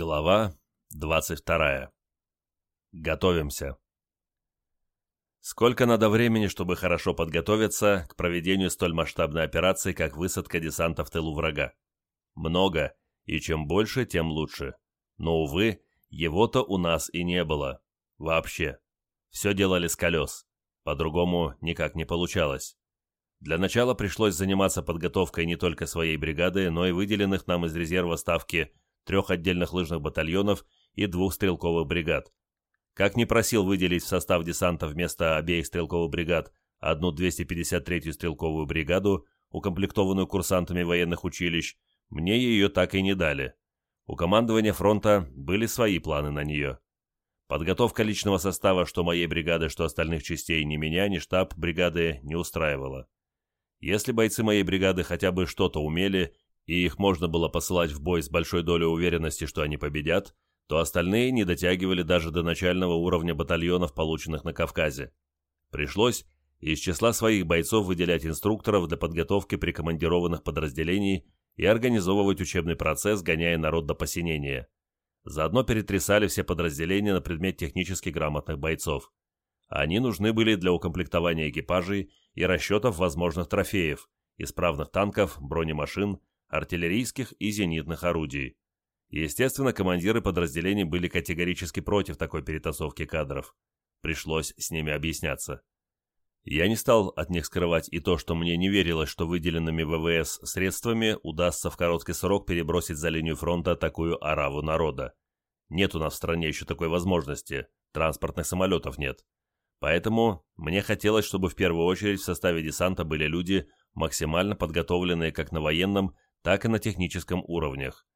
Глава 22. Готовимся. Сколько надо времени, чтобы хорошо подготовиться к проведению столь масштабной операции, как высадка десанта в тылу врага? Много, и чем больше, тем лучше. Но, увы, его-то у нас и не было. Вообще. Все делали с колес. По-другому никак не получалось. Для начала пришлось заниматься подготовкой не только своей бригады, но и выделенных нам из резерва ставки трех отдельных лыжных батальонов и двух стрелковых бригад. Как не просил выделить в состав десанта вместо обеих стрелковых бригад одну 253-ю стрелковую бригаду, укомплектованную курсантами военных училищ, мне ее так и не дали. У командования фронта были свои планы на нее. Подготовка личного состава что моей бригады, что остальных частей ни меня, ни штаб бригады не устраивала. Если бойцы моей бригады хотя бы что-то умели и их можно было посылать в бой с большой долей уверенности, что они победят, то остальные не дотягивали даже до начального уровня батальонов, полученных на Кавказе. Пришлось из числа своих бойцов выделять инструкторов для подготовки прикомандированных подразделений и организовывать учебный процесс, гоняя народ до посинения. Заодно перетрясали все подразделения на предмет технически грамотных бойцов. Они нужны были для укомплектования экипажей и расчетов возможных трофеев, исправных танков, бронемашин, артиллерийских и зенитных орудий. Естественно, командиры подразделений были категорически против такой перетасовки кадров. Пришлось с ними объясняться. Я не стал от них скрывать и то, что мне не верилось, что выделенными ВВС средствами удастся в короткий срок перебросить за линию фронта такую ораву народа. Нет у нас в стране еще такой возможности, транспортных самолетов нет. Поэтому мне хотелось, чтобы в первую очередь в составе десанта были люди, максимально подготовленные как на военном, так и на техническом уровнях,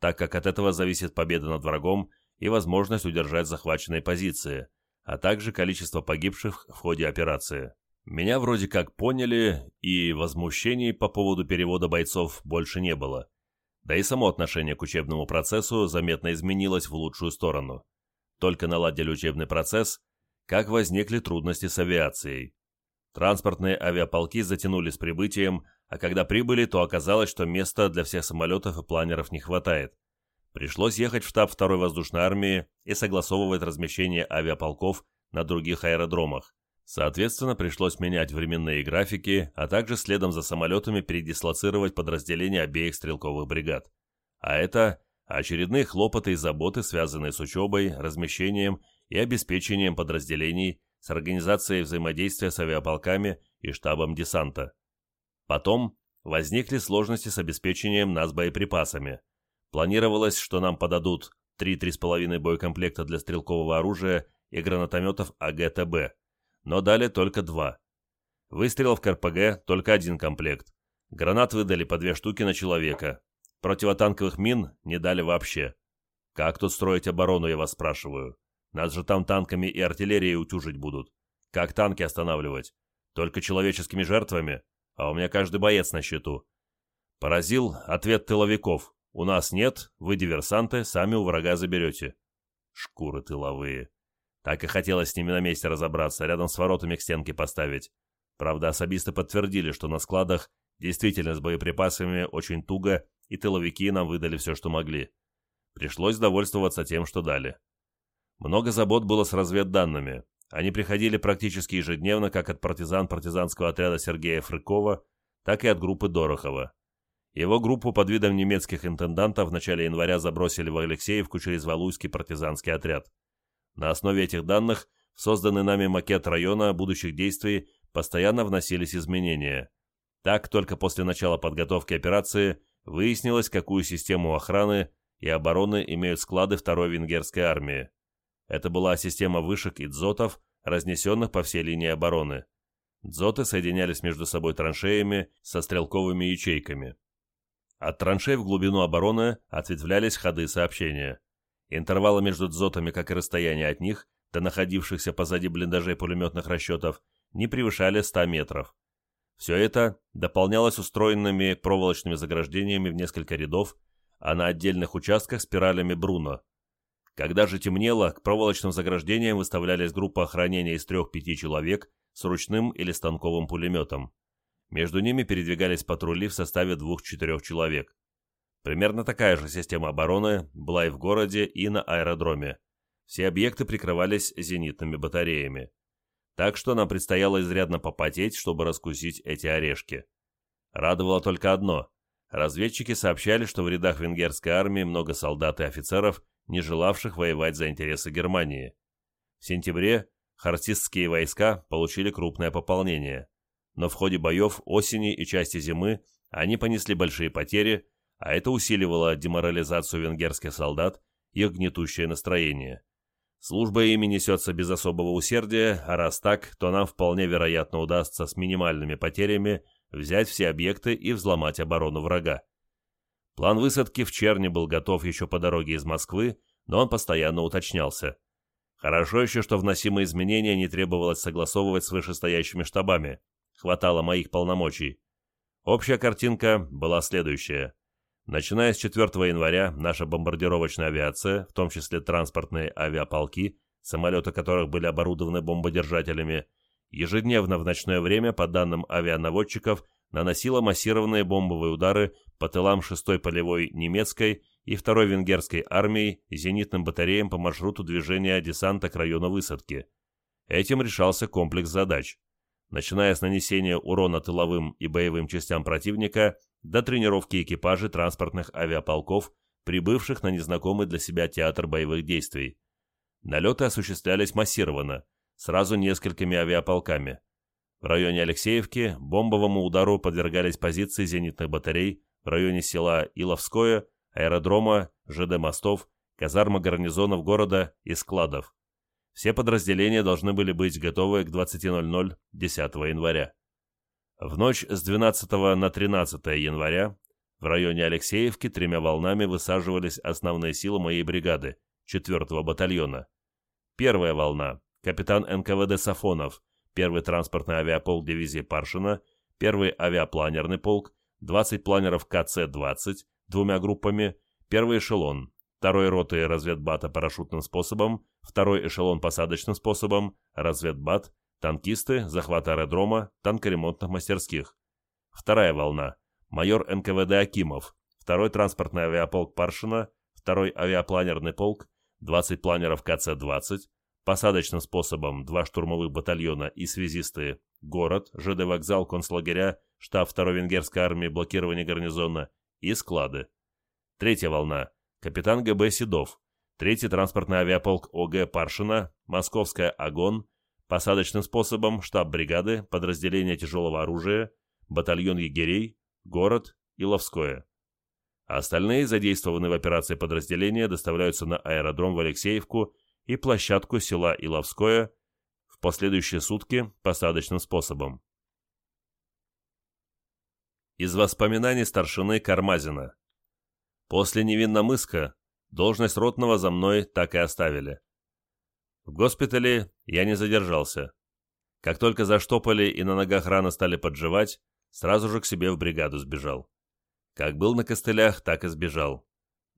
так как от этого зависит победа над врагом и возможность удержать захваченные позиции, а также количество погибших в ходе операции. Меня вроде как поняли, и возмущений по поводу перевода бойцов больше не было. Да и само отношение к учебному процессу заметно изменилось в лучшую сторону. Только наладили учебный процесс, как возникли трудности с авиацией. Транспортные авиаполки затянули с прибытием, а когда прибыли, то оказалось, что места для всех самолетов и планеров не хватает. Пришлось ехать в штаб второй воздушной армии и согласовывать размещение авиаполков на других аэродромах. Соответственно, пришлось менять временные графики, а также следом за самолетами передислоцировать подразделения обеих стрелковых бригад. А это очередные хлопоты и заботы, связанные с учебой, размещением и обеспечением подразделений, с организацией взаимодействия с авиаполками и штабом десанта. Потом возникли сложности с обеспечением нас боеприпасами. Планировалось, что нам подадут 3-3,5 боекомплекта для стрелкового оружия и гранатометов АГТБ, но дали только два. Выстрелов к РПГ только один комплект. Гранат выдали по две штуки на человека. Противотанковых мин не дали вообще. Как тут строить оборону, я вас спрашиваю? Нас же там танками и артиллерией утюжить будут. Как танки останавливать? Только человеческими жертвами? А у меня каждый боец на счету. Поразил ответ тыловиков. У нас нет, вы диверсанты, сами у врага заберете. Шкуры тыловые. Так и хотелось с ними на месте разобраться, рядом с воротами к стенке поставить. Правда, особисты подтвердили, что на складах действительно с боеприпасами очень туго, и тыловики нам выдали все, что могли. Пришлось довольствоваться тем, что дали. Много забот было с разведданными. Они приходили практически ежедневно как от партизан партизанского отряда Сергея Фрыкова, так и от группы Дорохова. Его группу под видом немецких интендантов в начале января забросили в Алексеевку через Валуйский партизанский отряд. На основе этих данных в созданный нами макет района будущих действий постоянно вносились изменения. Так, только после начала подготовки операции выяснилось, какую систему охраны и обороны имеют склады второй венгерской армии. Это была система вышек и дзотов, разнесенных по всей линии обороны. Дзоты соединялись между собой траншеями со стрелковыми ячейками. От траншей в глубину обороны ответвлялись ходы сообщения. Интервалы между дзотами, как и расстояние от них, до находившихся позади блиндажей пулеметных расчетов, не превышали 100 метров. Все это дополнялось устроенными проволочными заграждениями в несколько рядов, а на отдельных участках спиралями Бруно. Когда же темнело, к проволочным заграждениям выставлялись группы охранения из трех-пяти человек с ручным или станковым пулеметом. Между ними передвигались патрули в составе двух-четырех человек. Примерно такая же система обороны была и в городе, и на аэродроме. Все объекты прикрывались зенитными батареями. Так что нам предстояло изрядно попотеть, чтобы раскусить эти орешки. Радовало только одно. Разведчики сообщали, что в рядах венгерской армии много солдат и офицеров, не желавших воевать за интересы Германии. В сентябре хартистские войска получили крупное пополнение, но в ходе боев осени и части зимы они понесли большие потери, а это усиливало деморализацию венгерских солдат их гнетущее настроение. Служба ими несется без особого усердия, а раз так, то нам вполне вероятно удастся с минимальными потерями взять все объекты и взломать оборону врага. План высадки в Черне был готов еще по дороге из Москвы, но он постоянно уточнялся. Хорошо еще, что вносимые изменения не требовалось согласовывать с вышестоящими штабами. Хватало моих полномочий. Общая картинка была следующая. Начиная с 4 января наша бомбардировочная авиация, в том числе транспортные авиаполки, самолеты которых были оборудованы бомбодержателями, ежедневно в ночное время, по данным авианаводчиков, наносила массированные бомбовые удары по тылам 6-й полевой немецкой и 2-й венгерской армии зенитным батареям по маршруту движения десанта к району высадки. Этим решался комплекс задач. Начиная с нанесения урона тыловым и боевым частям противника до тренировки экипажей транспортных авиаполков, прибывших на незнакомый для себя театр боевых действий. Налеты осуществлялись массированно, сразу несколькими авиаполками. В районе Алексеевки бомбовому удару подвергались позиции зенитных батарей районе села Иловское, аэродрома, ЖД мостов, казарма гарнизонов города и складов. Все подразделения должны были быть готовы к 20.00 10 января. В ночь с 12 на 13 января в районе Алексеевки тремя волнами высаживались основные силы моей бригады, 4-го батальона. Первая волна – капитан НКВД Сафонов, 1-й транспортный авиаполк дивизии Паршина, 1-й авиапланерный полк, 20 планеров КЦ-20 двумя группами, 1-й эшелон, 2-й роты разведбата парашютным способом, 2-й эшелон посадочным способом, разведбат, танкисты, захват аэродрома, танкоремонтных мастерских. Вторая волна. Майор НКВД Акимов, второй транспортный авиаполк Паршина, второй авиапланерный полк, 20 планеров КЦ-20, посадочным способом два штурмовых батальона и связисты, город, ЖД вокзал, концлагеря, штаб второй венгерской армии, блокирование гарнизона и склады. Третья волна. Капитан ГБ Седов, третий транспортный авиаполк ОГ Паршина, Московская Агон, посадочным способом штаб бригады, подразделение тяжелого оружия, батальон егерей, город и Ловское. Остальные, задействованные в операции подразделения, доставляются на аэродром в Алексеевку и площадку села Иловское последующие сутки посадочным способом. Из воспоминаний старшины Кармазина. После Невинномыска должность ротного за мной так и оставили. В госпитале я не задержался. Как только заштопали и на ногах рано стали подживать, сразу же к себе в бригаду сбежал. Как был на костылях, так и сбежал.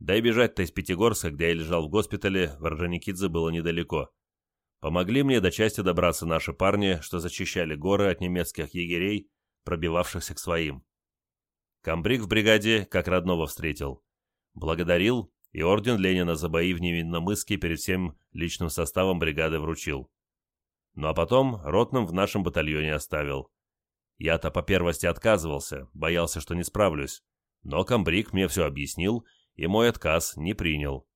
Да и бежать-то из Пятигорска, где я лежал в госпитале, в Орджоникидзе было недалеко. Помогли мне до части добраться наши парни, что зачищали горы от немецких егерей, пробивавшихся к своим. Камбрик в бригаде как родного встретил. Благодарил и орден Ленина за бои в Невинномыске перед всем личным составом бригады вручил. Ну а потом ротным в нашем батальоне оставил. Я-то по первости отказывался, боялся, что не справлюсь. Но комбриг мне все объяснил, и мой отказ не принял.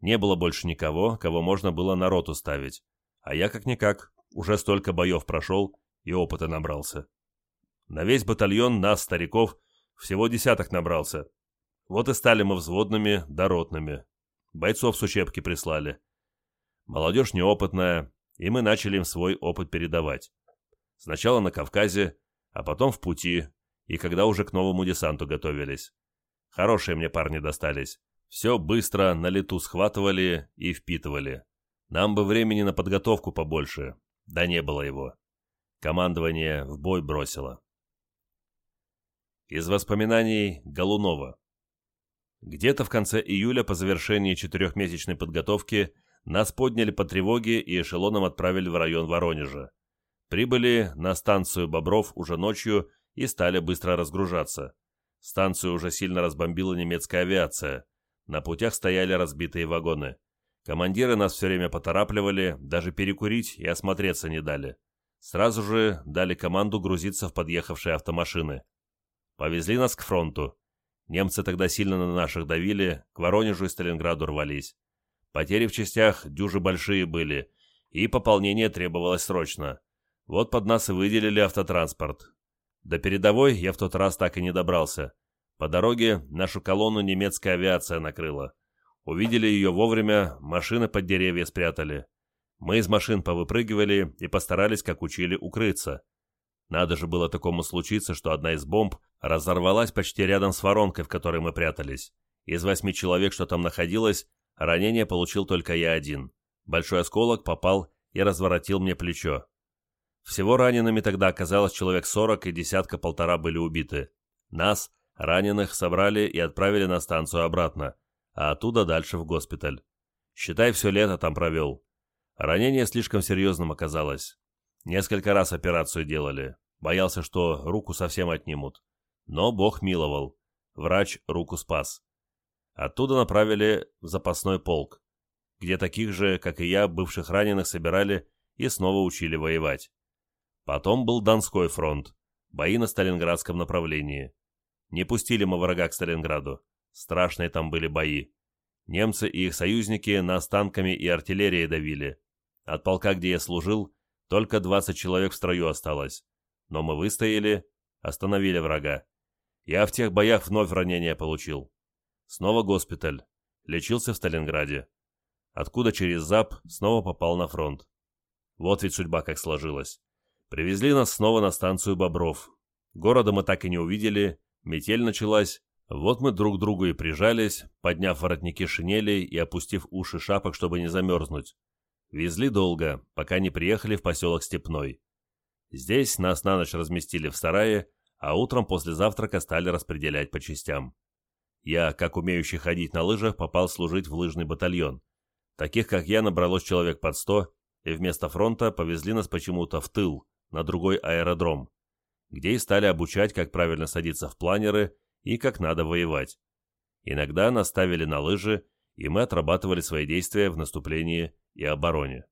Не было больше никого, кого можно было на роту ставить. А я как-никак уже столько боев прошел и опыта набрался. На весь батальон нас, стариков, всего десяток набрался, вот и стали мы взводными, доротными. Бойцов с учебки прислали. Молодежь неопытная, и мы начали им свой опыт передавать. Сначала на Кавказе, а потом в пути, и когда уже к новому десанту готовились. Хорошие мне парни достались. Все быстро на лету схватывали и впитывали. Нам бы времени на подготовку побольше. Да не было его. Командование в бой бросило. Из воспоминаний Голунова. Где-то в конце июля по завершении четырехмесячной подготовки нас подняли по тревоге и эшелоном отправили в район Воронежа. Прибыли на станцию Бобров уже ночью и стали быстро разгружаться. Станцию уже сильно разбомбила немецкая авиация. На путях стояли разбитые вагоны. Командиры нас все время поторапливали, даже перекурить и осмотреться не дали. Сразу же дали команду грузиться в подъехавшие автомашины. Повезли нас к фронту. Немцы тогда сильно на наших давили, к Воронежу и Сталинграду рвались. Потери в частях дюжи большие были, и пополнение требовалось срочно. Вот под нас и выделили автотранспорт. До передовой я в тот раз так и не добрался. По дороге нашу колонну немецкая авиация накрыла. Увидели ее вовремя, машины под деревья спрятали. Мы из машин повыпрыгивали и постарались, как учили, укрыться. Надо же было такому случиться, что одна из бомб разорвалась почти рядом с воронкой, в которой мы прятались. Из восьми человек, что там находилось, ранение получил только я один. Большой осколок попал и разворотил мне плечо. Всего ранеными тогда оказалось человек сорок, и десятка-полтора были убиты. Нас, раненых, собрали и отправили на станцию обратно, а оттуда дальше в госпиталь. Считай, все лето там провел. Ранение слишком серьезным оказалось. Несколько раз операцию делали. Боялся, что руку совсем отнимут. Но Бог миловал. Врач руку спас. Оттуда направили в запасной полк, где таких же, как и я, бывших раненых собирали и снова учили воевать. Потом был Донской фронт, бои на Сталинградском направлении. Не пустили мы врага к Сталинграду. Страшные там были бои. Немцы и их союзники нас танками и артиллерией давили. От полка, где я служил, только 20 человек в строю осталось. Но мы выстояли, остановили врага. Я в тех боях вновь ранение получил. Снова госпиталь. Лечился в Сталинграде. Откуда через ЗАП снова попал на фронт. Вот ведь судьба как сложилась. Привезли нас снова на станцию Бобров. Города мы так и не увидели, метель началась. Вот мы друг к другу и прижались, подняв воротники шинелей и опустив уши шапок, чтобы не замерзнуть. Везли долго, пока не приехали в поселок Степной. Здесь нас на ночь разместили в сарае, а утром после завтрака стали распределять по частям. Я, как умеющий ходить на лыжах, попал служить в лыжный батальон. Таких, как я, набралось человек под сто, и вместо фронта повезли нас почему-то в тыл, на другой аэродром, где и стали обучать, как правильно садиться в планеры и как надо воевать. Иногда нас ставили на лыжи, и мы отрабатывали свои действия в наступлении и обороне.